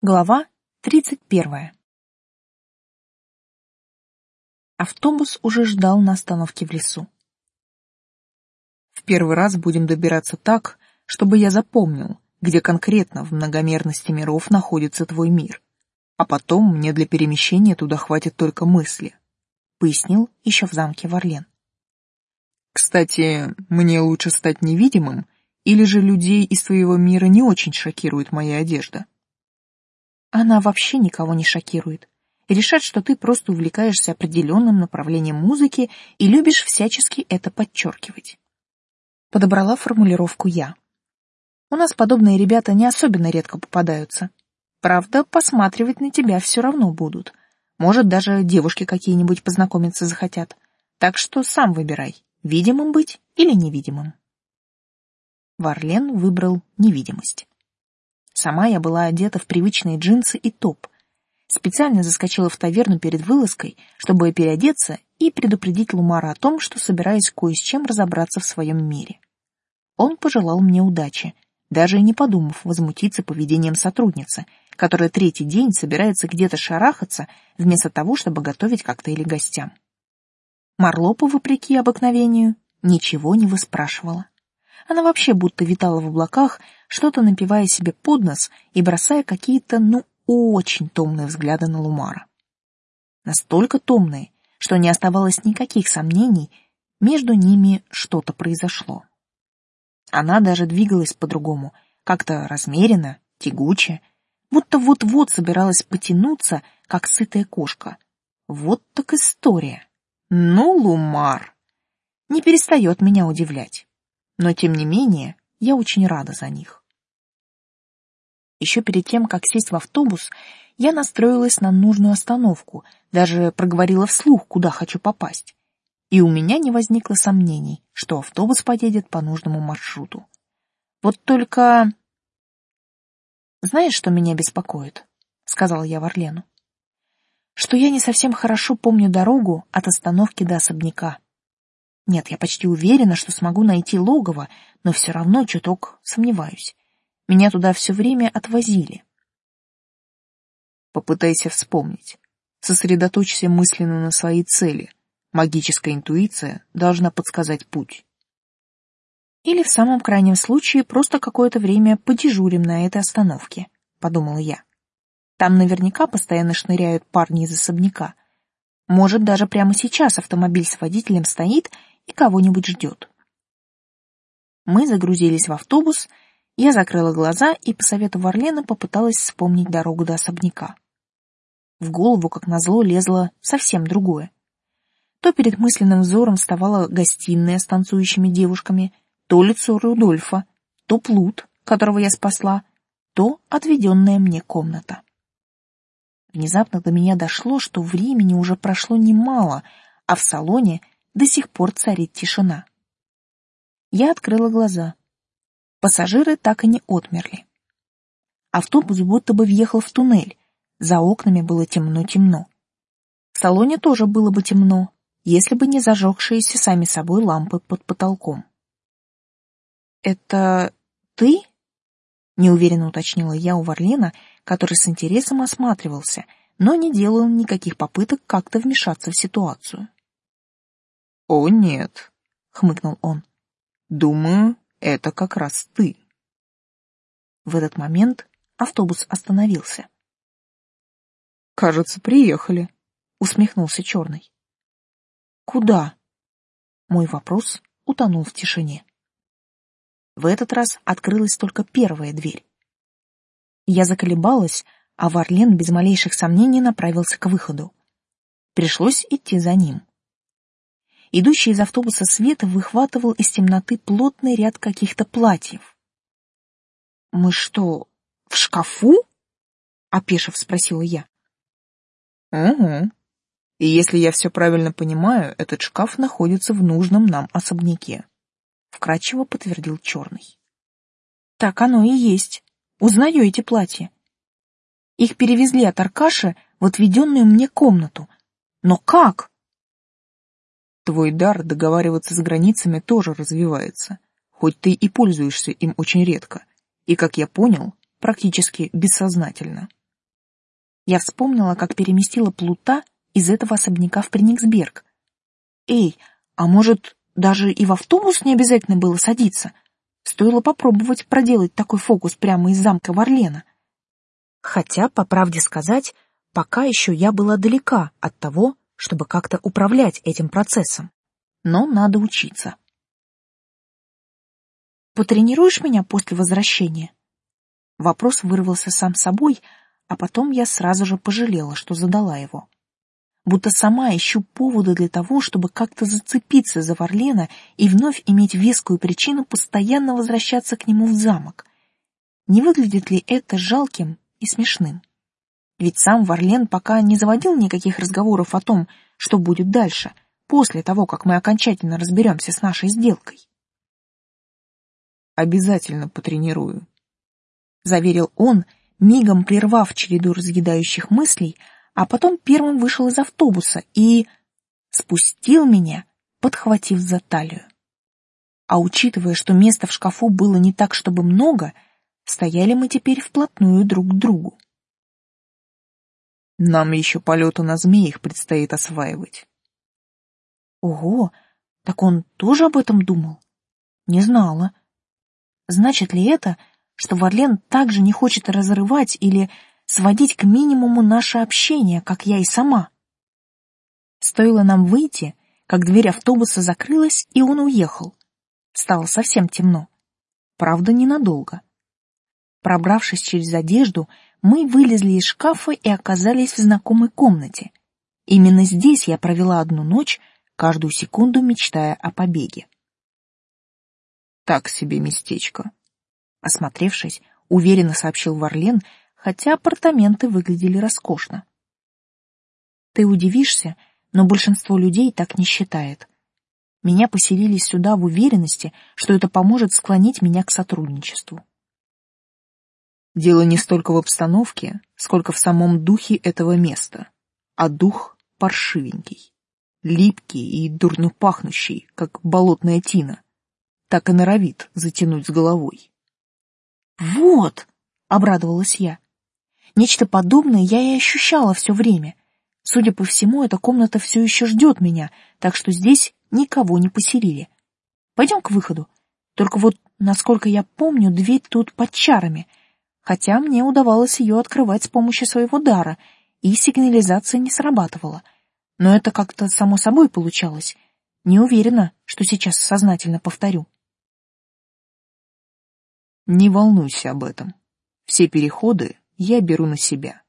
Глава тридцать первая. Автобус уже ждал на остановке в лесу. В первый раз будем добираться так, чтобы я запомнил, где конкретно в многомерности миров находится твой мир. А потом мне для перемещения туда хватит только мысли, пояснил еще в замке Варлен. Кстати, мне лучше стать невидимым, или же людей из твоего мира не очень шокирует моя одежда? Она вообще никого не шокирует. И решат, что ты просто увлекаешься определенным направлением музыки и любишь всячески это подчеркивать. Подобрала формулировку я. У нас подобные ребята не особенно редко попадаются. Правда, посматривать на тебя все равно будут. Может, даже девушки какие-нибудь познакомиться захотят. Так что сам выбирай, видимым быть или невидимым. Варлен выбрал невидимость. Сама я была одета в привычные джинсы и топ. Специально заскочила в таверну перед вылазкой, чтобы переодеться и предупредить Лумара о том, что собираюсь кое с чем разобраться в своем мире. Он пожелал мне удачи, даже не подумав возмутиться поведением сотрудницы, которая третий день собирается где-то шарахаться, вместо того, чтобы готовить коктейли гостям. Марлопа, вопреки обыкновению, ничего не выспрашивала. Она вообще будто витала в облаках, что-то напивая себе под нос и бросая какие-то, ну, очень томные взгляды на Лумара. Настолько томные, что не оставалось никаких сомнений, между ними что-то произошло. Она даже двигалась по-другому, как-то размеренно, тягуче, будто вот-вот собиралась потянуться, как сытая кошка. Вот так история. Ну, Лумар! Не перестает меня удивлять но тем не менее я очень рада за них. Еще перед тем, как сесть в автобус, я настроилась на нужную остановку, даже проговорила вслух, куда хочу попасть. И у меня не возникло сомнений, что автобус поедет по нужному маршруту. Вот только... «Знаешь, что меня беспокоит?» — сказала я Варлену. «Что я не совсем хорошо помню дорогу от остановки до особняка. Нет, я почти уверена, что смогу найти логово, но все равно чуток сомневаюсь. Меня туда все время отвозили. Попытайся вспомнить. Сосредоточься мысленно на своей цели. Магическая интуиция должна подсказать путь. Или в самом крайнем случае просто какое-то время подежурим на этой остановке, подумала я. Там наверняка постоянно шныряют парни из особняка. Может, даже прямо сейчас автомобиль с водителем стоит и кого-нибудь ждет. Мы загрузились в автобус, я закрыла глаза и по совету Варлена попыталась вспомнить дорогу до особняка. В голову, как назло, лезло совсем другое. То перед мысленным взором вставала гостиная с танцующими девушками, то лицо Рудольфа, то плут, которого я спасла, то отведенная мне комната. Внезапно до меня дошло, что времени уже прошло немало, а в салоне до сих пор царит тишина. Я открыла глаза. Пассажиры так и не отмерли. Автобус будто бы въехал в туннель. За окнами было темно-темно. В салоне тоже было бы темно, если бы не зажегшиеся сами собой лампы под потолком. «Это ты?» — неуверенно уточнила я у Варлена, который с интересом осматривался, но не делал никаких попыток как-то вмешаться в ситуацию. «О, нет», — хмыкнул он. «Думаю, это как раз ты». В этот момент автобус остановился. «Кажется, приехали», — усмехнулся Черный. «Куда?» Мой вопрос утонул в тишине. В этот раз открылась только первая дверь. Я заколебалась, а Варлен без малейших сомнений направился к выходу. Пришлось идти за ним. Идущий из автобуса свет выхватывал из темноты плотный ряд каких-то платьев. «Мы что, в шкафу?» — опешив спросила я. «Угу. И если я все правильно понимаю, этот шкаф находится в нужном нам особняке», — вкратчиво подтвердил Черный. «Так оно и есть. Узнаю эти платья. Их перевезли от Аркаши в отведенную мне комнату. Но как?» Твой дар договариваться с границами тоже развивается, хоть ты и пользуешься им очень редко, и, как я понял, практически бессознательно. Я вспомнила, как переместила плута из этого особняка в Прениксберг. Эй, а может, даже и в автобус не обязательно было садиться? Стоило попробовать проделать такой фокус прямо из замка Варлена. Хотя, по правде сказать, пока еще я была далека от того, чтобы как-то управлять этим процессом. Но надо учиться. Потренируешь меня после возвращения? Вопрос вырвался сам собой, а потом я сразу же пожалела, что задала его. Будто сама ищу повода для того, чтобы как-то зацепиться за Варлена и вновь иметь вескую причину постоянно возвращаться к нему в замок. Не выглядит ли это жалким и смешным? Ведь сам Варлен пока не заводил никаких разговоров о том, что будет дальше, после того, как мы окончательно разберемся с нашей сделкой. Обязательно потренирую, заверил он, мигом прервав череду разъедающих мыслей, а потом первым вышел из автобуса и спустил меня, подхватив за талию. А учитывая, что места в шкафу было не так, чтобы много, стояли мы теперь вплотную друг к другу. Нам еще полету на змеях предстоит осваивать. Ого, так он тоже об этом думал? Не знала. Значит ли это, что Варлен также не хочет разрывать или сводить к минимуму наше общение, как я и сама? Стоило нам выйти, как дверь автобуса закрылась, и он уехал. Стало совсем темно. Правда, ненадолго. Пробравшись через одежду, мы вылезли из шкафа и оказались в знакомой комнате. Именно здесь я провела одну ночь, каждую секунду мечтая о побеге так себе местечко. Осмотревшись, уверенно сообщил Варлен, хотя апартаменты выглядели роскошно. Ты удивишься, но большинство людей так не считает. Меня поселили сюда в уверенности, что это поможет склонить меня к сотрудничеству. Дело не столько в обстановке, сколько в самом духе этого места. А дух паршивенький, липкий и дурно пахнущий, как болотная тина так и норовит затянуть с головой. «Вот!» — обрадовалась я. Нечто подобное я и ощущала все время. Судя по всему, эта комната все еще ждет меня, так что здесь никого не поселили. Пойдем к выходу. Только вот, насколько я помню, дверь тут под чарами, хотя мне удавалось ее открывать с помощью своего дара, и сигнализация не срабатывала. Но это как-то само собой получалось. Не уверена, что сейчас сознательно повторю. Не волнуйся об этом. Все переходы я беру на себя.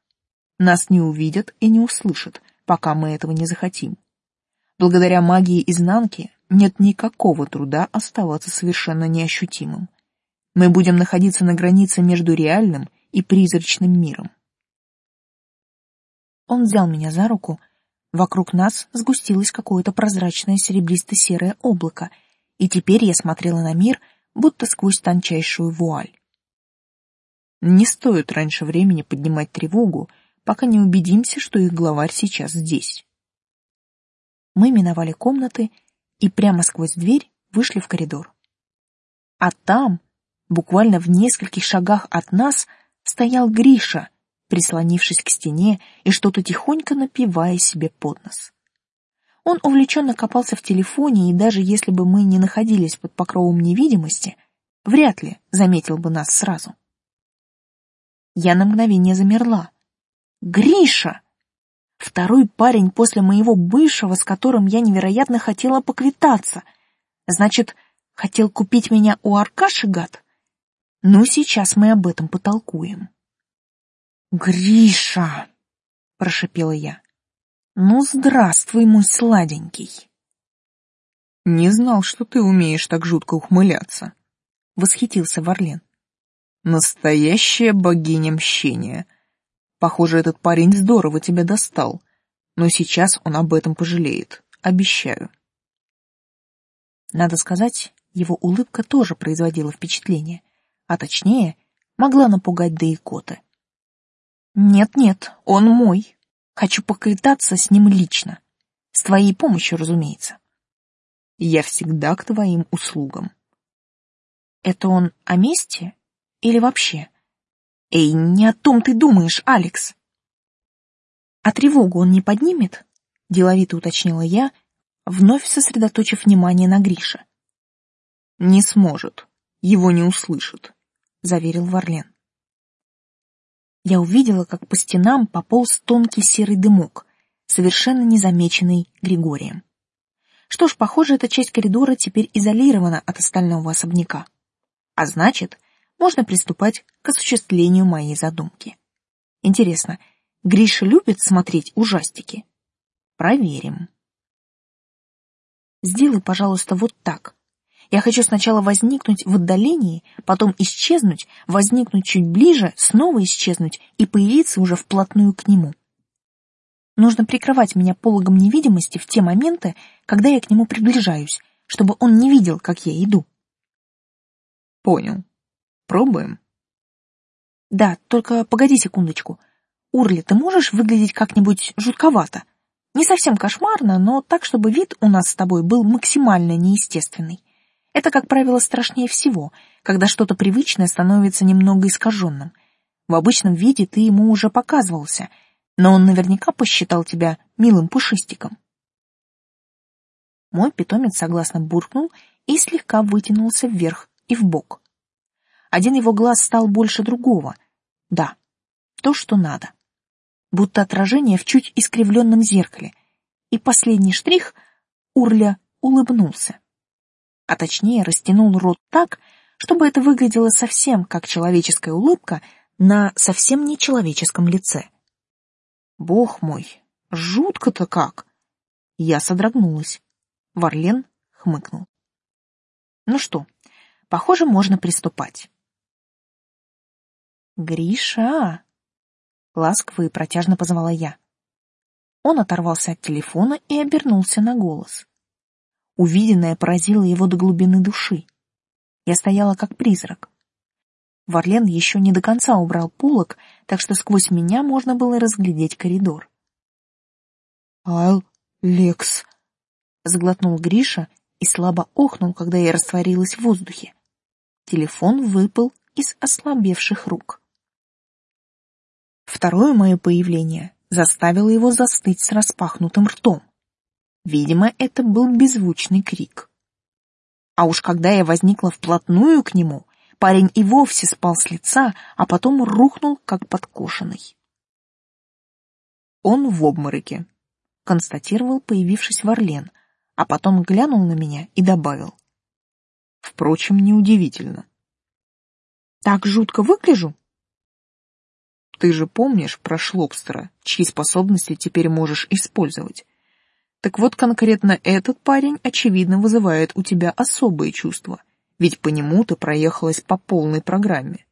Нас не увидят и не услышат, пока мы этого не захотим. Благодаря магии изнанки нет никакого труда оставаться совершенно неощутимым. Мы будем находиться на границе между реальным и призрачным миром. Он взял меня за руку. Вокруг нас сгустилось какое-то прозрачное серебристо-серое облако, и теперь я смотрела на мир — будто сквозь тончайшую вуаль. Не стоит раньше времени поднимать тревогу, пока не убедимся, что их главарь сейчас здесь. Мы миновали комнаты и прямо сквозь дверь вышли в коридор. А там, буквально в нескольких шагах от нас, стоял Гриша, прислонившись к стене и что-то тихонько напивая себе под нос. Он увлеченно копался в телефоне, и даже если бы мы не находились под покровом невидимости, вряд ли заметил бы нас сразу. Я на мгновение замерла. Гриша! Второй парень после моего бывшего, с которым я невероятно хотела поквитаться. Значит, хотел купить меня у Аркаши, гад? Ну, сейчас мы об этом потолкуем. «Гриша!» — прошипела я. Ну, здравствуй, мой сладенький. Не знал, что ты умеешь так жутко ухмыляться, восхитился Варлен. Настоящая богиня мщения. Похоже, этот парень здорово тебя достал, но сейчас он об этом пожалеет, обещаю. Надо сказать, его улыбка тоже производила впечатление, а точнее, могла напугать до икоты. Нет-нет, он мой, Хочу поквитаться с ним лично. С твоей помощью, разумеется. Я всегда к твоим услугам. Это он о месте или вообще? Эй, не о том ты думаешь, Алекс. А тревогу он не поднимет? Деловито уточнила я, вновь сосредоточив внимание на Грише. Не сможет. Его не услышат, заверил Варлен. Я увидела, как по стенам пополз тонкий серый дымок, совершенно незамеченный Григорием. Что ж, похоже, эта часть коридора теперь изолирована от остального особняка. А значит, можно приступать к осуществлению моей задумки. Интересно, Гриша любит смотреть ужастики? Проверим. Сделай, пожалуйста, вот так. Я хочу сначала возникнуть в отдалении, потом исчезнуть, возникнуть чуть ближе, снова исчезнуть и появиться уже вплотную к нему. Нужно прикрывать меня пологом невидимости в те моменты, когда я к нему приближаюсь, чтобы он не видел, как я иду. Понял. Пробуем? Да, только погоди секундочку. Урли, ты можешь выглядеть как-нибудь жутковато? Не совсем кошмарно, но так, чтобы вид у нас с тобой был максимально неестественный. Это, как правило, страшнее всего, когда что-то привычное становится немного искаженным. В обычном виде ты ему уже показывался, но он наверняка посчитал тебя милым пушистиком. Мой питомец согласно буркнул и слегка вытянулся вверх и вбок. Один его глаз стал больше другого. Да, то, что надо. Будто отражение в чуть искривленном зеркале. И последний штрих — Урля улыбнулся. А точнее, растянул рот так, чтобы это выглядело совсем как человеческая улыбка на совсем нечеловеческом лице. Бог мой, жутко-то как! Я содрогнулась. Варлен хмыкнул. Ну что, похоже, можно приступать. «Гриша!» — ласково и протяжно позвала я. Он оторвался от телефона и обернулся на голос. Увиденное поразило его до глубины души. Я стояла как призрак. Варлен еще не до конца убрал полок, так что сквозь меня можно было разглядеть коридор. «Айл, Лекс!» — сглотнул Гриша и слабо охнул, когда я растворилась в воздухе. Телефон выпал из ослабевших рук. Второе мое появление заставило его застыть с распахнутым ртом. Видимо, это был беззвучный крик. А уж когда я возникла вплотную к нему, парень и вовсе спал с лица, а потом рухнул, как подкошенный. Он в обмороке, констатировал, появившись Варлен, а потом глянул на меня и добавил. Впрочем, неудивительно. Так жутко выгляжу? Ты же помнишь про Шлобстера, чьи способности теперь можешь использовать. Так вот, конкретно этот парень, очевидно, вызывает у тебя особые чувства, ведь по нему ты проехалась по полной программе.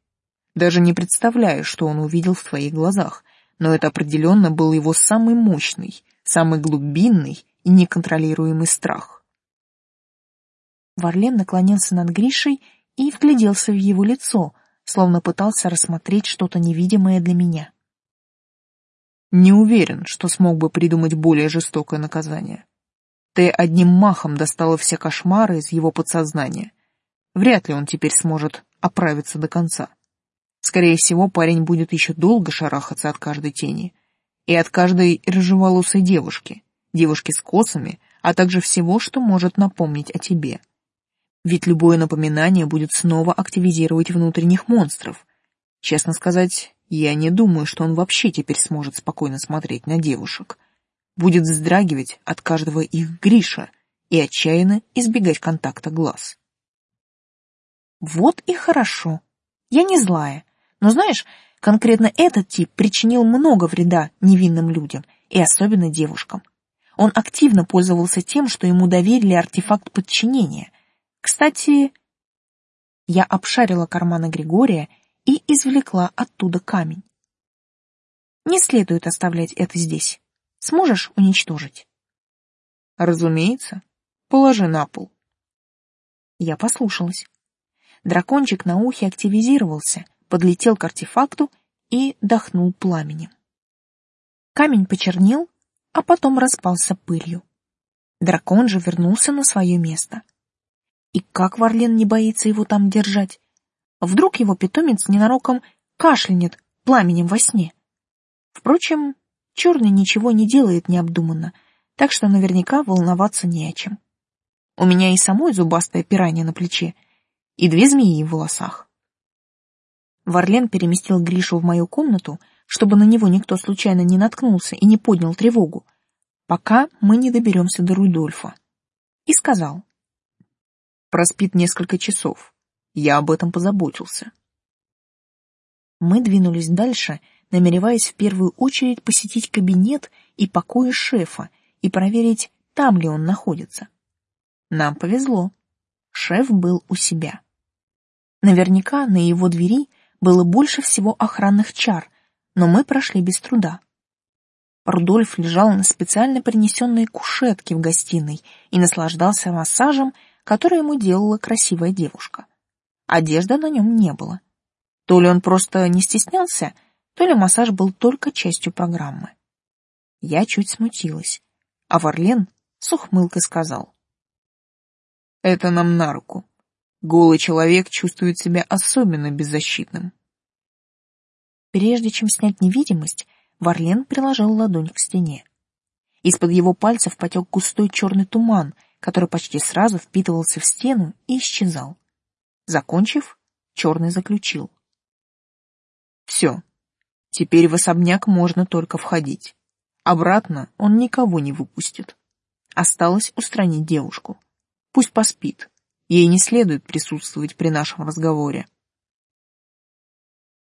Даже не представляю, что он увидел в твоих глазах, но это определенно был его самый мощный, самый глубинный и неконтролируемый страх. Варлен наклонился над Гришей и вгляделся в его лицо, словно пытался рассмотреть что-то невидимое для меня. Не уверен, что смог бы придумать более жестокое наказание. Ты одним махом достала все кошмары из его подсознания. Вряд ли он теперь сможет оправиться до конца. Скорее всего, парень будет еще долго шарахаться от каждой тени и от каждой рыжеволосой девушки, девушки с косами, а также всего, что может напомнить о тебе ведь любое напоминание будет снова активизировать внутренних монстров. Честно сказать, я не думаю, что он вообще теперь сможет спокойно смотреть на девушек. Будет вздрагивать от каждого их Гриша и отчаянно избегать контакта глаз. Вот и хорошо. Я не злая. Но знаешь, конкретно этот тип причинил много вреда невинным людям, и особенно девушкам. Он активно пользовался тем, что ему доверили артефакт подчинения, кстати, я обшарила карманы Григория и извлекла оттуда камень. Не следует оставлять это здесь. Сможешь уничтожить? Разумеется. Положи на пол. Я послушалась. Дракончик на ухе активизировался, подлетел к артефакту и дохнул пламенем. Камень почернел, а потом распался пылью. Дракон же вернулся на свое место — и как Варлен не боится его там держать? Вдруг его питомец ненароком кашлянет пламенем во сне? Впрочем, Черный ничего не делает необдуманно, так что наверняка волноваться не о чем. У меня и самой зубастая пиранья на плече, и две змеи в волосах. Варлен переместил Гришу в мою комнату, чтобы на него никто случайно не наткнулся и не поднял тревогу, пока мы не доберемся до Рудольфа. И сказал. Проспит несколько часов. Я об этом позаботился. Мы двинулись дальше, намереваясь в первую очередь посетить кабинет и покои шефа и проверить, там ли он находится. Нам повезло. Шеф был у себя. Наверняка на его двери было больше всего охранных чар, но мы прошли без труда. Рудольф лежал на специально принесенной кушетке в гостиной и наслаждался массажем, который ему делала красивая девушка. Одежды на нем не было. То ли он просто не стеснялся, то ли массаж был только частью программы. Я чуть смутилась, а Варлен с ухмылкой сказал. «Это нам на руку. Голый человек чувствует себя особенно беззащитным». Прежде чем снять невидимость, Варлен приложил ладонь к стене. Из-под его пальцев потек густой черный туман, который почти сразу впитывался в стену и исчезал. Закончив, черный заключил. Все. Теперь в особняк можно только входить. Обратно он никого не выпустит. Осталось устранить девушку. Пусть поспит. Ей не следует присутствовать при нашем разговоре.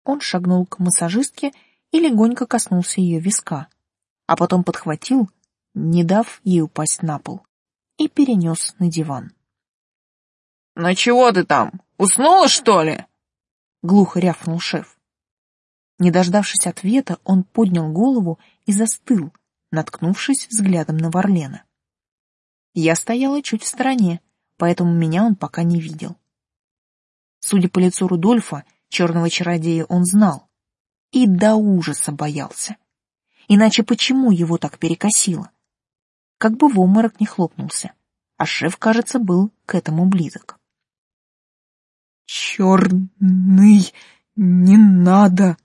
Он шагнул к массажистке и легонько коснулся ее виска, а потом подхватил, не дав ей упасть на пол, и перенес на диван. «На чего ты там? Уснула, что ли?» — глухо рявкнул шеф. Не дождавшись ответа, он поднял голову и застыл, наткнувшись взглядом на Варлена. Я стояла чуть в стороне, поэтому меня он пока не видел. Судя по лицу Рудольфа, черного чародея он знал и до ужаса боялся. Иначе почему его так перекосило? Как бы в обморок не хлопнулся, а шеф, кажется, был к этому близок. «Черный, не надо!»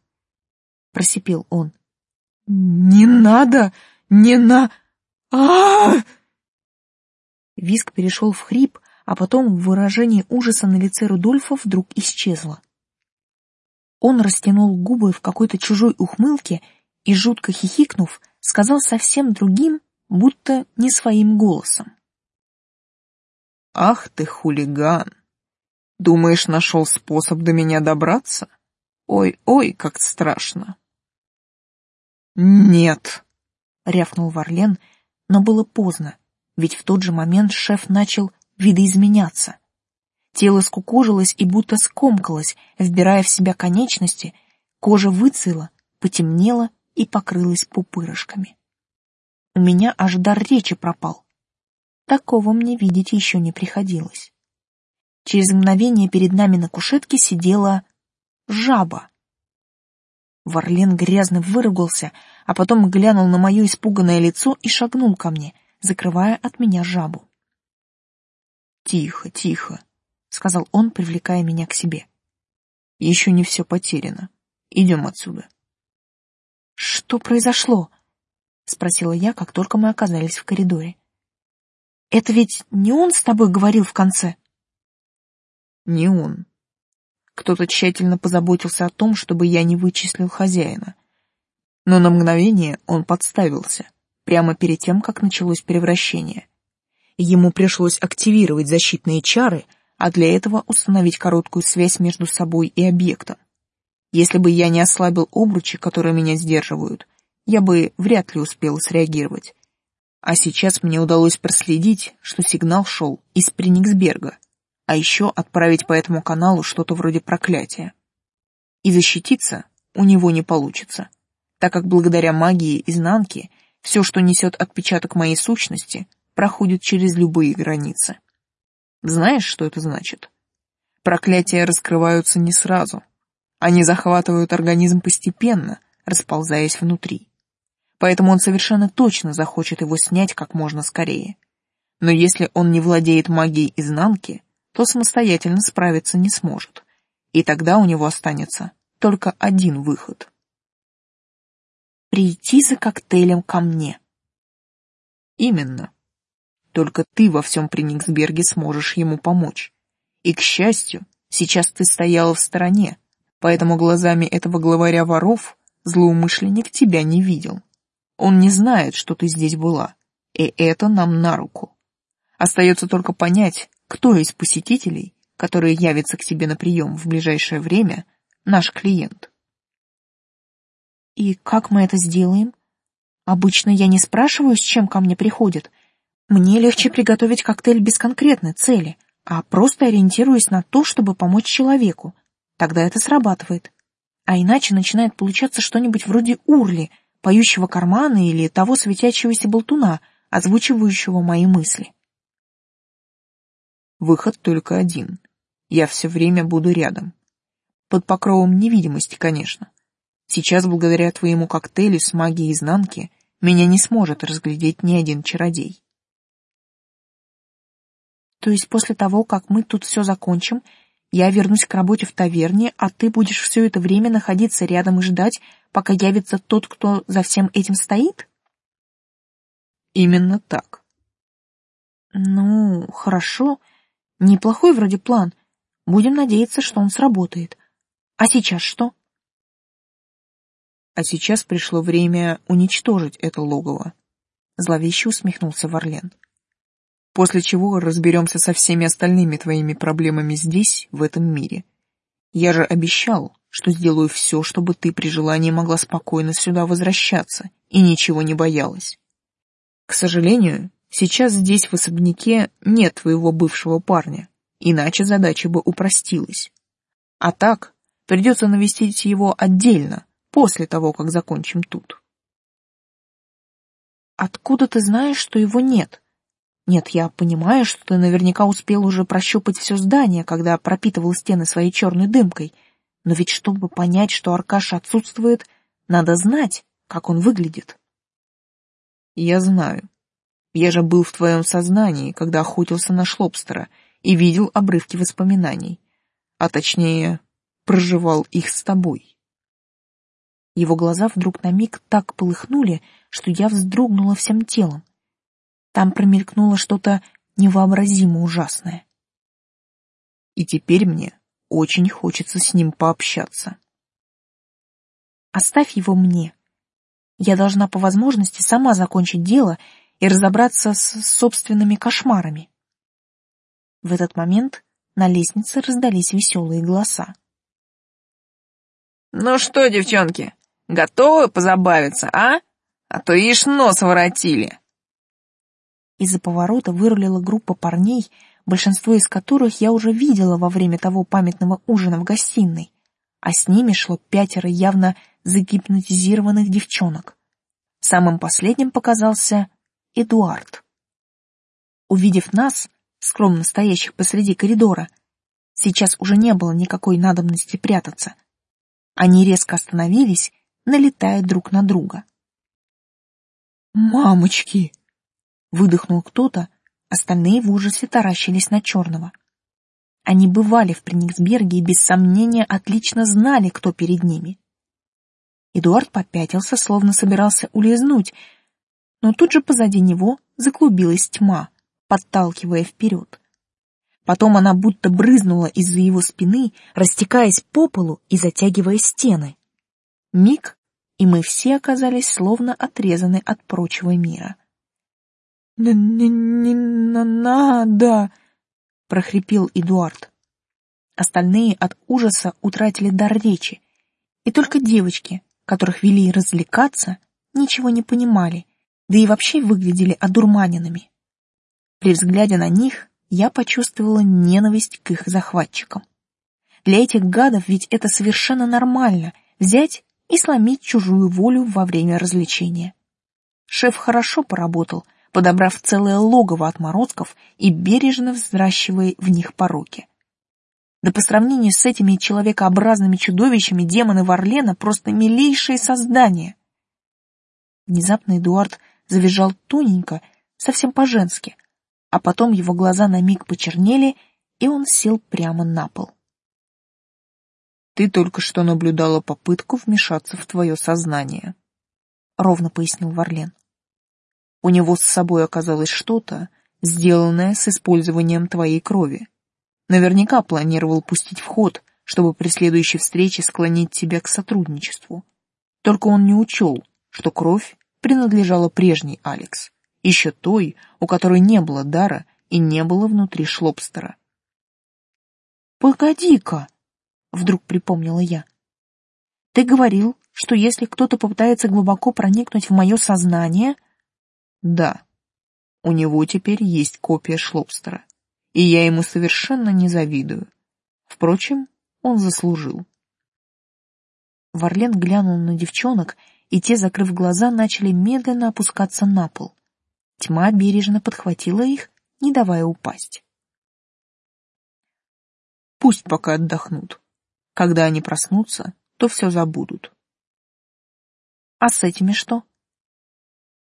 просипел он. Не надо, не на... а, Виск перешел в хрип, а потом выражение ужаса на лице Рудольфа вдруг исчезло. Он растянул губы в какой-то чужой ухмылке и, жутко хихикнув, сказал совсем другим, будто не своим голосом. «Ах ты, хулиган! Думаешь, нашел способ до меня добраться? Ой-ой, как страшно!» «Нет!» — рявкнул Варлен, но было поздно, ведь в тот же момент шеф начал видоизменяться. Тело скукожилось и будто скомкалось, вбирая в себя конечности, кожа выцвела, потемнела и покрылась пупырышками. У меня аж дар речи пропал. Такого мне видеть еще не приходилось. Через мгновение перед нами на кушетке сидела жаба. Варлен грязно выругался, а потом глянул на мое испуганное лицо и шагнул ко мне, закрывая от меня жабу. «Тихо, тихо», — сказал он, привлекая меня к себе. «Еще не все потеряно. Идем отсюда». «Что произошло?» — спросила я, как только мы оказались в коридоре. «Это ведь не он с тобой говорил в конце?» «Не он», кто-то тщательно позаботился о том, чтобы я не вычислил хозяина. Но на мгновение он подставился, прямо перед тем, как началось превращение. Ему пришлось активировать защитные чары, а для этого установить короткую связь между собой и объектом. Если бы я не ослабил обручи, которые меня сдерживают, я бы вряд ли успел среагировать. А сейчас мне удалось проследить, что сигнал шел из Прениксберга, а еще отправить по этому каналу что-то вроде проклятия. И защититься у него не получится, так как благодаря магии изнанки все, что несет отпечаток моей сущности, проходит через любые границы. Знаешь, что это значит? Проклятия раскрываются не сразу. Они захватывают организм постепенно, расползаясь внутри. Поэтому он совершенно точно захочет его снять как можно скорее. Но если он не владеет магией изнанки, то самостоятельно справиться не сможет. И тогда у него останется только один выход. прийти за коктейлем ко мне. Именно. Только ты во всем Прениксберге сможешь ему помочь. И, к счастью, сейчас ты стояла в стороне, поэтому глазами этого главаря воров злоумышленник тебя не видел. Он не знает, что ты здесь была, и это нам на руку. Остается только понять, кто из посетителей, которые явятся к тебе на прием в ближайшее время, наш клиент. И как мы это сделаем? Обычно я не спрашиваю, с чем ко мне приходят. Мне легче приготовить коктейль без конкретной цели, а просто ориентируясь на то, чтобы помочь человеку. Тогда это срабатывает. А иначе начинает получаться что-нибудь вроде урли, поющего кармана или того светящегося болтуна, озвучивающего мои мысли. Выход только один. Я все время буду рядом. Под покровом невидимости, конечно. Сейчас, благодаря твоему коктейлю с магией изнанки, меня не сможет разглядеть ни один чародей. То есть после того, как мы тут все закончим, я вернусь к работе в таверне, а ты будешь все это время находиться рядом и ждать, пока явится тот, кто за всем этим стоит? Именно так. Ну, хорошо. Неплохой вроде план. Будем надеяться, что он сработает. А сейчас что? А сейчас пришло время уничтожить это логово. Зловеще усмехнулся Варлен. После чего разберемся со всеми остальными твоими проблемами здесь, в этом мире. Я же обещал, что сделаю все, чтобы ты при желании могла спокойно сюда возвращаться и ничего не боялась. К сожалению, сейчас здесь в особняке нет твоего бывшего парня, иначе задача бы упростилась. А так, придется навестить его отдельно, после того, как закончим тут. Откуда ты знаешь, что его нет? Нет, я понимаю, что ты наверняка успел уже прощупать все здание, когда пропитывал стены своей черной дымкой, но ведь чтобы понять, что Аркаш отсутствует, надо знать, как он выглядит. Я знаю. Я же был в твоем сознании, когда охотился на Шлобстера и видел обрывки воспоминаний, а точнее, проживал их с тобой. Его глаза вдруг на миг так полыхнули, что я вздрогнула всем телом. Там промелькнуло что-то невообразимо ужасное. И теперь мне очень хочется с ним пообщаться. Оставь его мне. Я должна по возможности сама закончить дело и разобраться с собственными кошмарами. В этот момент на лестнице раздались веселые голоса. «Ну что, девчонки, Готовы позабавиться, а? А то ишь нос воротили. Из-за поворота вырулила группа парней, большинство из которых я уже видела во время того памятного ужина в гостиной, а с ними шло пятеро явно загипнотизированных девчонок. Самым последним показался Эдуард. Увидев нас, скромно стоящих посреди коридора, сейчас уже не было никакой надобности прятаться. Они резко остановились налетая друг на друга. «Мамочки!» — выдохнул кто-то, остальные в ужасе таращились на черного. Они бывали в Прениксберге и без сомнения отлично знали, кто перед ними. Эдуард попятился, словно собирался улизнуть, но тут же позади него заклубилась тьма, подталкивая вперед. Потом она будто брызнула из-за его спины, растекаясь по полу и затягивая стены. Миг, и мы все оказались словно отрезаны от прочего мира. «Не, не, не надо!» — прохрипел Эдуард. Остальные от ужаса утратили дар речи, и только девочки, которых вели развлекаться, ничего не понимали, да и вообще выглядели одурманенными. При взгляде на них я почувствовала ненависть к их захватчикам. Для этих гадов ведь это совершенно нормально — взять и сломить чужую волю во время развлечения. Шеф хорошо поработал, подобрав целое логово отморозков и бережно взращивая в них пороки. Да по сравнению с этими человекообразными чудовищами демоны Варлена просто милейшие создания. Внезапно Эдуард завизжал тоненько, совсем по-женски, а потом его глаза на миг почернели, и он сел прямо на пол. Ты только что наблюдала попытку вмешаться в твое сознание. — ровно пояснил Варлен. «У него с собой оказалось что-то, сделанное с использованием твоей крови. Наверняка планировал пустить в ход, чтобы при следующей встрече склонить тебя к сотрудничеству. Только он не учел, что кровь принадлежала прежней Алекс, еще той, у которой не было дара и не было внутри шлобстера. «Погоди-ка!» — вдруг припомнила я. «Ты говорил, что если кто-то попытается глубоко проникнуть в мое сознание...» «Да, у него теперь есть копия шлобстера, и я ему совершенно не завидую. Впрочем, он заслужил». Варлен глянул на девчонок, и те, закрыв глаза, начали медленно опускаться на пол. Тьма бережно подхватила их, не давая упасть. Пусть пока отдохнут. Когда они проснутся, то все забудут. А с этими что?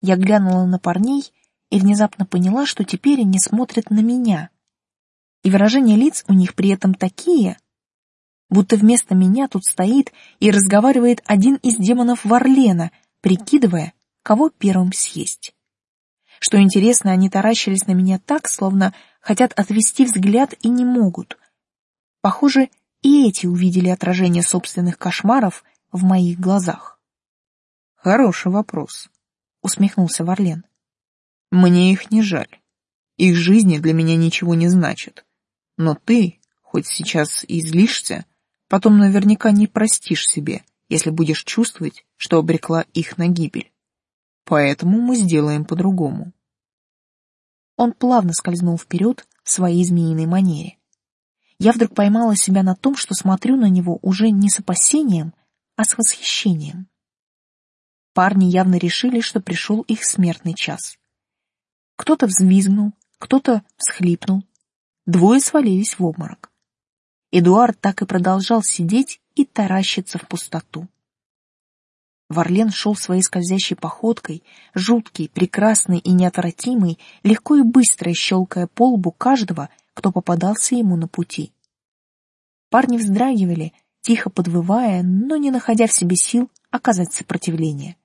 Я глянула на парней и внезапно поняла, что теперь они смотрят на меня. И выражения лиц у них при этом такие, будто вместо меня тут стоит и разговаривает один из демонов Варлена, прикидывая, кого первым съесть. Что интересно, они таращились на меня так, словно хотят отвести взгляд и не могут. Похоже, и эти увидели отражение собственных кошмаров в моих глазах. Хороший вопрос, усмехнулся Варлен. Мне их не жаль. Их жизни для меня ничего не значат. Но ты, хоть сейчас и злишься, потом наверняка не простишь себе, если будешь чувствовать, что обрекла их на гибель. Поэтому мы сделаем по-другому. Он плавно скользнул вперед в своей змеиной манере я вдруг поймала себя на том, что смотрю на него уже не с опасением, а с восхищением. Парни явно решили, что пришел их смертный час. Кто-то взвизгнул, кто-то всхлипнул. Двое свалились в обморок. Эдуард так и продолжал сидеть и таращиться в пустоту. Варлен шел своей скользящей походкой, жуткий, прекрасный и неотвратимый, легко и быстро щелкая по лбу каждого, кто попадался ему на пути. Парни вздрагивали, тихо подвывая, но не находя в себе сил оказать сопротивление.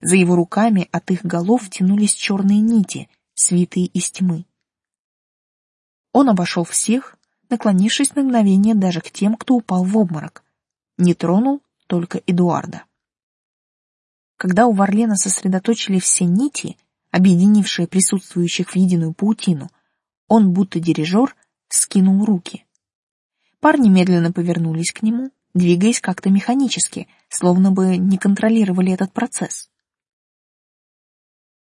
За его руками от их голов тянулись черные нити, свитые из тьмы. Он обошел всех, наклонившись на мгновение даже к тем, кто упал в обморок. Не тронул только Эдуарда. Когда у Варлена сосредоточили все нити, объединившие присутствующих в единую паутину, он, будто дирижер, скинул руки. Парни медленно повернулись к нему, двигаясь как-то механически, словно бы не контролировали этот процесс.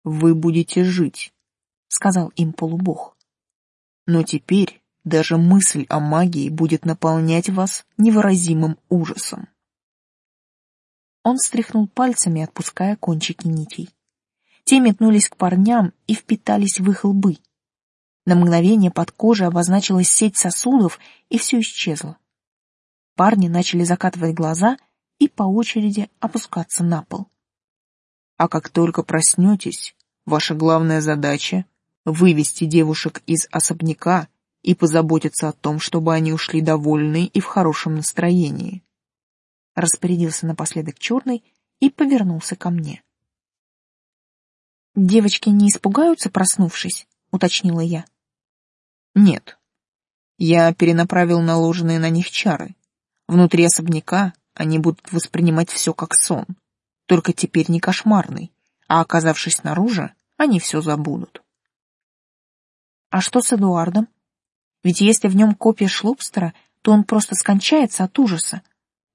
«Вы будете жить», — сказал им полубог. «Но теперь даже мысль о магии будет наполнять вас невыразимым ужасом». Он встряхнул пальцами, отпуская кончики нитей. Те метнулись к парням и впитались в их лбы. На мгновение под кожей обозначилась сеть сосудов, и все исчезло. Парни начали закатывать глаза и по очереди опускаться на пол. А как только проснетесь, ваша главная задача — вывести девушек из особняка и позаботиться о том, чтобы они ушли довольные и в хорошем настроении. Распорядился напоследок черный и повернулся ко мне. «Девочки не испугаются, проснувшись?» — уточнила я. Нет. Я перенаправил наложенные на них чары. Внутри особняка они будут воспринимать все как сон. Только теперь не кошмарный, а оказавшись снаружи, они все забудут. А что с Эдуардом? Ведь если в нем копия Шлобстера, то он просто скончается от ужаса.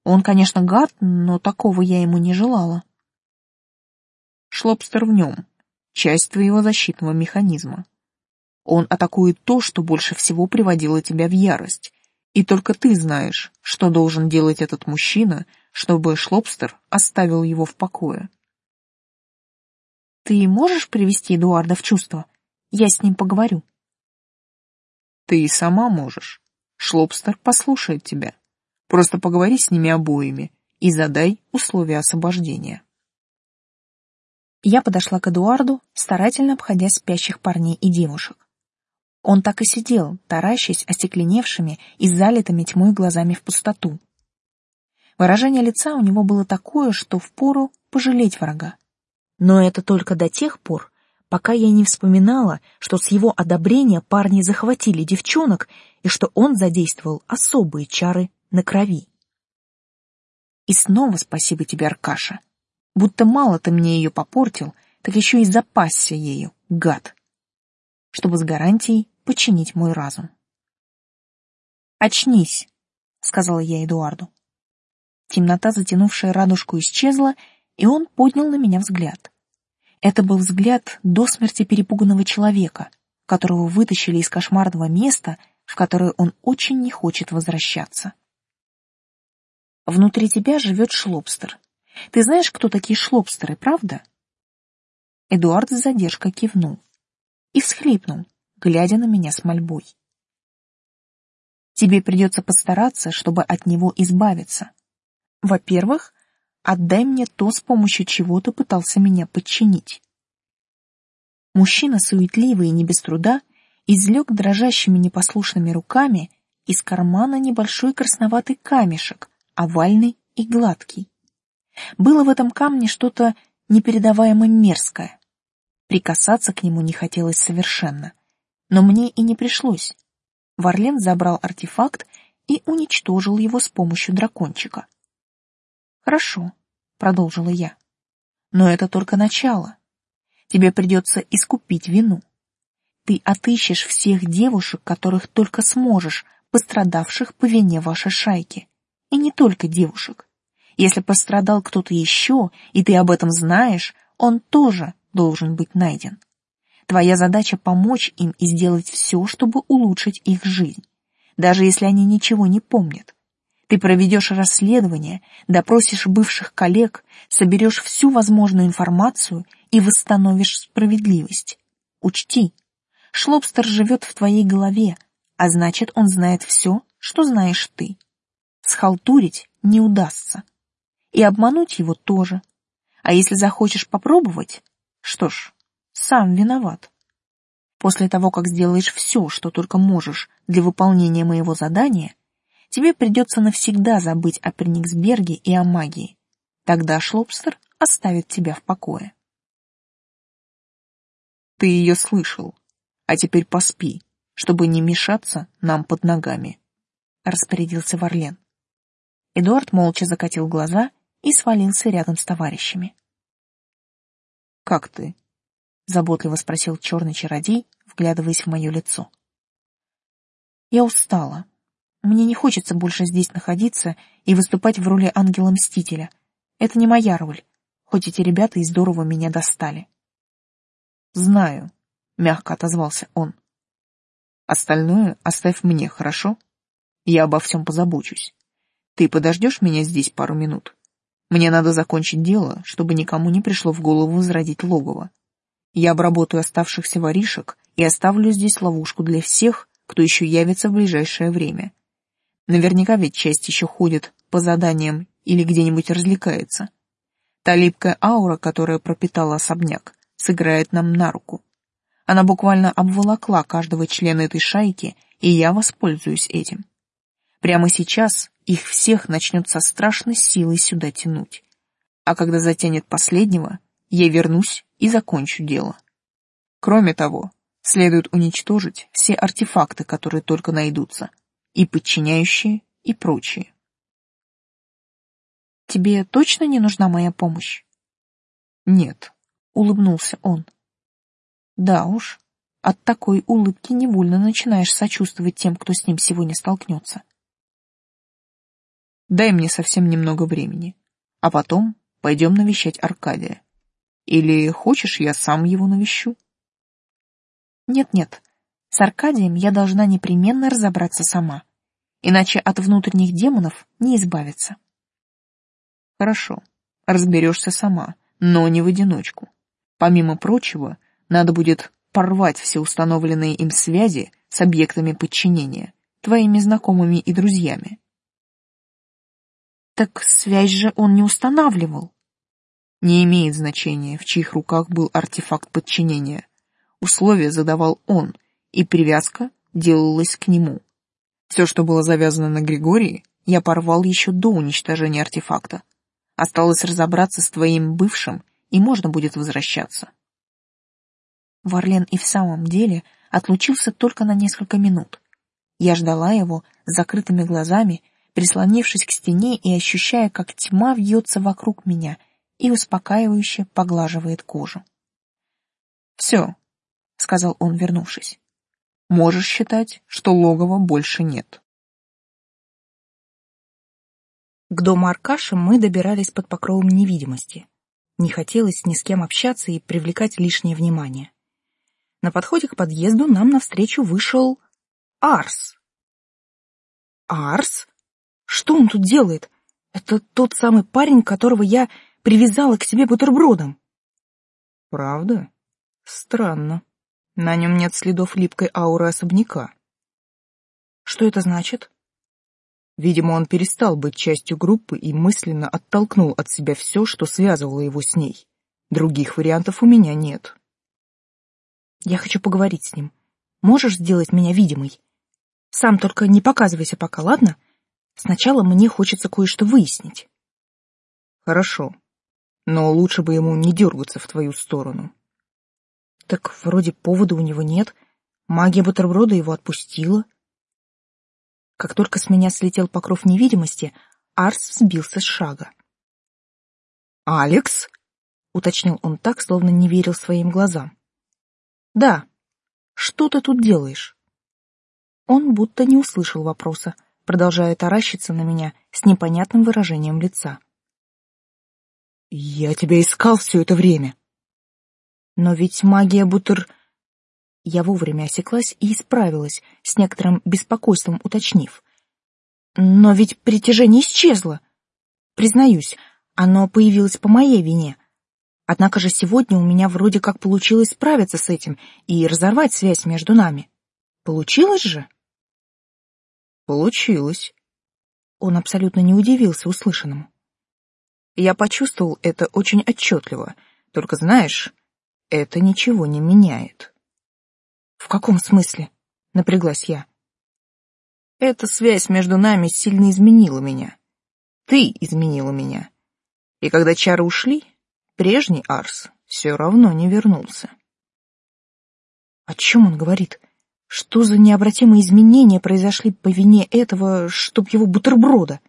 Он, конечно, гад, но такого я ему не желала. Шлобстер в нем, часть твоего защитного механизма. Он атакует то, что больше всего приводило тебя в ярость. И только ты знаешь, что должен делать этот мужчина, чтобы Шлобстер оставил его в покое. Ты можешь привести Эдуарда в чувство? Я с ним поговорю. Ты и сама можешь. Шлобстер послушает тебя. Просто поговори с ними обоими и задай условия освобождения. Я подошла к Эдуарду, старательно обходя спящих парней и девушек. Он так и сидел, таращась остекленевшими и залитыми тьмой глазами в пустоту. Выражение лица у него было такое, что впору пожалеть врага. Но это только до тех пор, пока я не вспоминала, что с его одобрения парни захватили девчонок и что он задействовал особые чары на крови. И снова спасибо тебе, Аркаша. Будто мало ты мне ее попортил, так еще и запасся ею, гад. Чтобы с гарантией починить мой разум. «Очнись», — сказала я Эдуарду. Темнота, затянувшая радужку, исчезла, и он поднял на меня взгляд. Это был взгляд до смерти перепуганного человека, которого вытащили из кошмарного места, в которое он очень не хочет возвращаться. Внутри тебя живет шлобстер. Ты знаешь, кто такие шлобстеры, правда? Эдуард с задержкой кивнул и всхлипнул, глядя на меня с мольбой. Тебе придется постараться, чтобы от него избавиться. Во-первых, отдай мне то, с помощью чего ты пытался меня подчинить. Мужчина суетливый и не без труда извлек дрожащими непослушными руками из кармана небольшой красноватый камешек, овальный и гладкий. Было в этом камне что-то непередаваемо мерзкое. Прикасаться к нему не хотелось совершенно, но мне и не пришлось. Варлен забрал артефакт и уничтожил его с помощью дракончика. Хорошо, продолжила я. Но это только начало. Тебе придется искупить вину. Ты отыщешь всех девушек, которых только сможешь, пострадавших по вине вашей шайки. И не только девушек. Если пострадал кто-то еще, и ты об этом знаешь, он тоже должен быть найден. Твоя задача помочь им и сделать все, чтобы улучшить их жизнь, даже если они ничего не помнят. Ты проведешь расследование, допросишь бывших коллег, соберешь всю возможную информацию и восстановишь справедливость. Учти, Шлобстер живет в твоей голове, а значит, он знает все, что знаешь ты. Схалтурить не удастся. И обмануть его тоже. А если захочешь попробовать, что ж, сам виноват. После того, как сделаешь все, что только можешь для выполнения моего задания, тебе придется навсегда забыть о Перниксберге и о магии. Тогда Шлобстер оставит тебя в покое. Ты ее слышал, а теперь поспи, чтобы не мешаться нам под ногами, — распорядился Варлен. Эдуард молча закатил глаза и свалился рядом с товарищами. «Как ты?» — заботливо спросил черный чародей, вглядываясь в мое лицо. «Я устала», мне не хочется больше здесь находиться и выступать в роли ангела-мстителя. Это не моя роль, хоть эти ребята и здорово меня достали. Знаю, мягко отозвался он. Остальное оставь мне, хорошо? Я обо всем позабочусь. Ты подождешь меня здесь пару минут? Мне надо закончить дело, чтобы никому не пришло в голову возродить логово. Я обработаю оставшихся воришек и оставлю здесь ловушку для всех, кто еще явится в ближайшее время. Наверняка ведь часть еще ходит по заданиям или где-нибудь развлекается. Та липкая аура, которая пропитала особняк, сыграет нам на руку. Она буквально обволокла каждого члена этой шайки, и я воспользуюсь этим. Прямо сейчас их всех начнет со страшной силой сюда тянуть. А когда затянет последнего, я вернусь и закончу дело. Кроме того, следует уничтожить все артефакты, которые только найдутся, и подчиняющие, и прочие. «Тебе точно не нужна моя помощь?» «Нет», — улыбнулся он. «Да уж, от такой улыбки невольно начинаешь сочувствовать тем, кто с ним сегодня столкнется». «Дай мне совсем немного времени, а потом пойдем навещать Аркадия. Или хочешь, я сам его навещу?» «Нет-нет, с Аркадием я должна непременно разобраться сама, иначе от внутренних демонов не избавиться. Хорошо, разберешься сама, но не в одиночку. Помимо прочего, надо будет порвать все установленные им связи с объектами подчинения, твоими знакомыми и друзьями. Так связь же он не устанавливал. Не имеет значения, в чьих руках был артефакт подчинения. Условия задавал он — и привязка делалась к нему. Все, что было завязано на Григории, я порвал еще до уничтожения артефакта. Осталось разобраться с твоим бывшим и можно будет возвращаться. Варлен и в самом деле отлучился только на несколько минут. Я ждала его с закрытыми глазами, прислонившись к стене и ощущая, как тьма вьется вокруг меня и успокаивающе поглаживает кожу. «Все», — сказал он, вернувшись. «Можешь считать, что логова больше нет». К дому Аркаши мы добирались под покровом невидимости. Не хотелось ни с кем общаться и привлекать лишнее внимание. На подходе к подъезду нам навстречу вышел Арс. Арс? Что он тут делает? Это тот самый парень, которого я привязала к себе бутербродом. Правда? Странно. На нем нет следов липкой ауры особняка. Что это значит? Видимо, он перестал быть частью группы и мысленно оттолкнул от себя все, что связывало его с ней. Других вариантов у меня нет. Я хочу поговорить с ним. Можешь сделать меня видимой? Сам только не показывайся пока, ладно? Сначала мне хочется кое-что выяснить. Хорошо. Но лучше бы ему не дергаться в твою сторону. Так вроде повода у него нет. Магия бутерброда его отпустила. Как только с меня слетел покров невидимости, Арс сбился с шага. «Алекс?» — уточнил он так, словно не верил своим глазам. «Да. Что ты тут делаешь?» Он будто не услышал вопроса, продолжая таращиться на меня с непонятным выражением лица. «Я тебя искал все это время». «Но ведь магия бутер...» Я вовремя осеклась и исправилась, с некоторым беспокойством уточнив. «Но ведь притяжение исчезло. Признаюсь, оно появилось по моей вине. Однако же сегодня у меня вроде как получилось справиться с этим и разорвать связь между нами. Получилось же?» «Получилось». Он абсолютно не удивился услышанному. Я почувствовал это очень отчетливо, только знаешь, это ничего не меняет. В каком смысле? Напряглась я. Эта связь между нами сильно изменила меня. Ты изменила меня. И когда чары ушли, прежний Арс все равно не вернулся. О чем он говорит? Что за необратимые изменения произошли по вине этого, чтоб его бутерброда?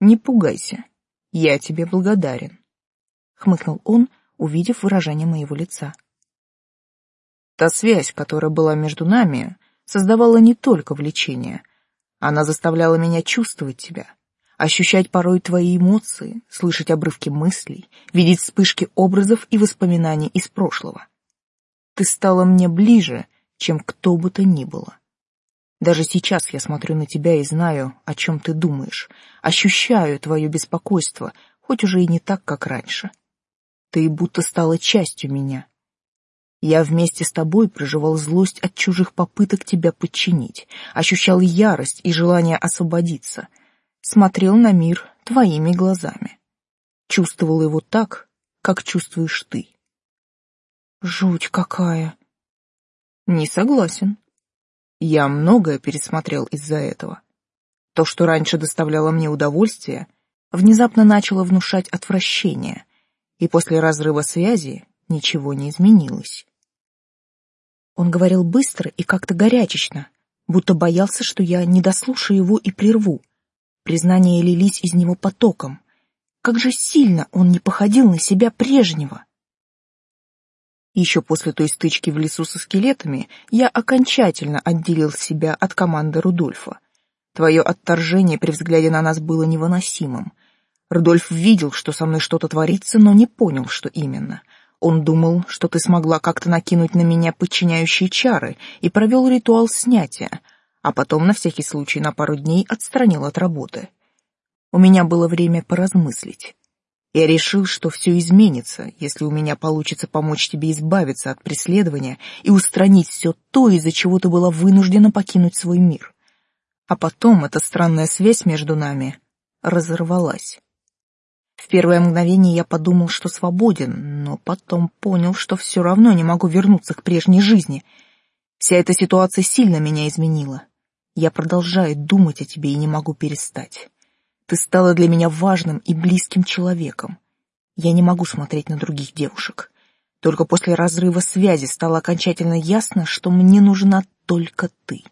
Не пугайся, я тебе благодарен, хмыкнул он, увидев выражение моего лица. Та связь, которая была между нами, создавала не только влечение. Она заставляла меня чувствовать тебя, ощущать порой твои эмоции, слышать обрывки мыслей, видеть вспышки образов и воспоминаний из прошлого. Ты стала мне ближе, чем кто бы то ни было. Даже сейчас я смотрю на тебя и знаю, о чем ты думаешь, ощущаю твое беспокойство, хоть уже и не так, как раньше. Ты будто стала частью меня, я вместе с тобой проживал злость от чужих попыток тебя подчинить, ощущал ярость и желание освободиться, смотрел на мир твоими глазами. Чувствовал его так, как чувствуешь ты. Жуть какая. Не согласен. Я многое пересмотрел из-за этого. То, что раньше доставляло мне удовольствие, внезапно начало внушать отвращение, и после разрыва связи ничего не изменилось. Он говорил быстро и как-то горячечно, будто боялся, что я не дослушаю его и прерву. Признания лились из него потоком. Как же сильно он не походил на себя прежнего. Еще после той стычки в лесу со скелетами я окончательно отделил себя от команды Рудольфа. Твое отторжение при взгляде на нас было невыносимым. Рудольф видел, что со мной что-то творится, но не понял, что именно — он думал, что ты смогла как-то накинуть на меня подчиняющие чары и провел ритуал снятия, а потом на всякий случай на пару дней отстранил от работы. У меня было время поразмыслить. Я решил, что все изменится, если у меня получится помочь тебе избавиться от преследования и устранить все то, из-за чего ты была вынуждена покинуть свой мир. А потом эта странная связь между нами разорвалась. В первое мгновение я подумал, что свободен, но потом понял, что все равно не могу вернуться к прежней жизни. Вся эта ситуация сильно меня изменила. Я продолжаю думать о тебе и не могу перестать. Ты стала для меня важным и близким человеком. Я не могу смотреть на других девушек. Только после разрыва связи стало окончательно ясно, что мне нужна только ты.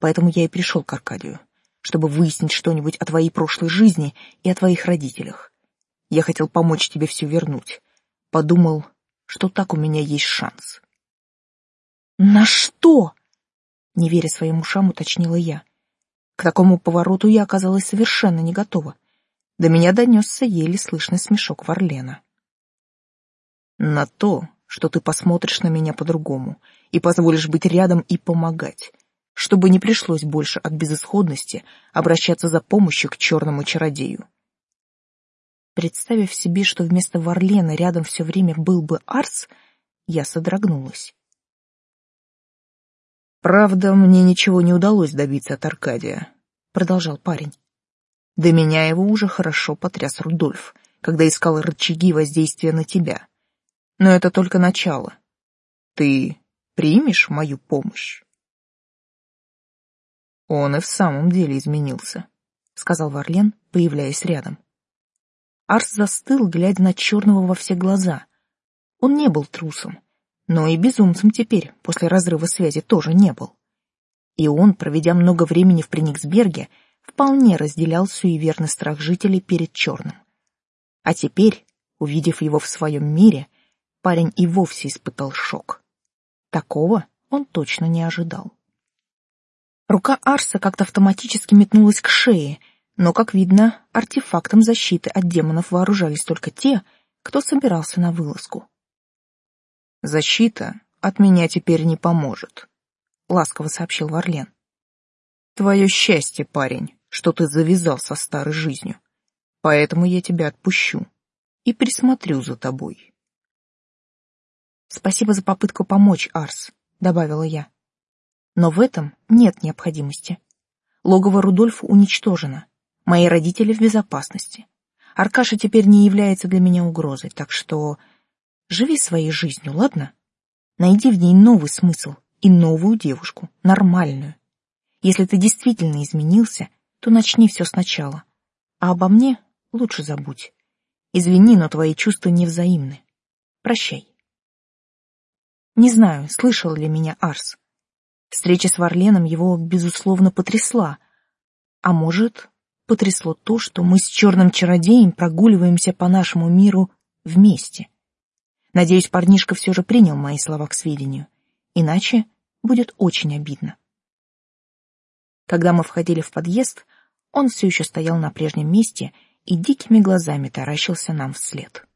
Поэтому я и пришел к Аркадию, чтобы выяснить что-нибудь о твоей прошлой жизни и о твоих родителях. Я хотел помочь тебе все вернуть. Подумал, что так у меня есть шанс. «На что?» — не веря своим ушам, уточнила я. К такому повороту я оказалась совершенно не готова. До меня донесся еле слышный смешок Варлена на то, что ты посмотришь на меня по-другому и позволишь быть рядом и помогать, чтобы не пришлось больше от безысходности обращаться за помощью к черному чародею. Представив себе, что вместо Варлена рядом все время был бы Арс, я содрогнулась. «Правда, мне ничего не удалось добиться от Аркадия», — продолжал парень. «До меня его уже хорошо потряс Рудольф, когда искал рычаги воздействия на тебя. Но это только начало. Ты примешь мою помощь? Он и в самом деле изменился, сказал Варлен, появляясь рядом. Арс застыл, глядя на черного во все глаза. Он не был трусом, но и безумцем теперь, после разрыва связи, тоже не был. И он, проведя много времени в Прениксберге, вполне разделял суеверный страх жителей перед черным. А теперь, увидев его в своем мире, парень и вовсе испытал шок. Такого он точно не ожидал. Рука Арса как-то автоматически метнулась к шее, но, как видно, артефактом защиты от демонов вооружались только те, кто собирался на вылазку. «Защита от меня теперь не поможет», — ласково сообщил Варлен. «Твое счастье, парень, что ты завязал со старой жизнью, поэтому я тебя отпущу и присмотрю за тобой». Спасибо за попытку помочь, Арс, добавила я. Но в этом нет необходимости. Логово Рудольфа уничтожено. Мои родители в безопасности. Аркаша теперь не является для меня угрозой, так что живи своей жизнью, ладно? Найди в ней новый смысл и новую девушку, нормальную. Если ты действительно изменился, то начни все сначала. А обо мне лучше забудь. Извини, но твои чувства невзаимны. Прощай. Не знаю, слышал ли меня Арс. Встреча с Варленом его, безусловно, потрясла. А может, потрясло то, что мы с черным чародеем прогуливаемся по нашему миру вместе. Надеюсь, парнишка все же принял мои слова к сведению. Иначе будет очень обидно. Когда мы входили в подъезд, он все еще стоял на прежнем месте и дикими глазами таращился нам вслед.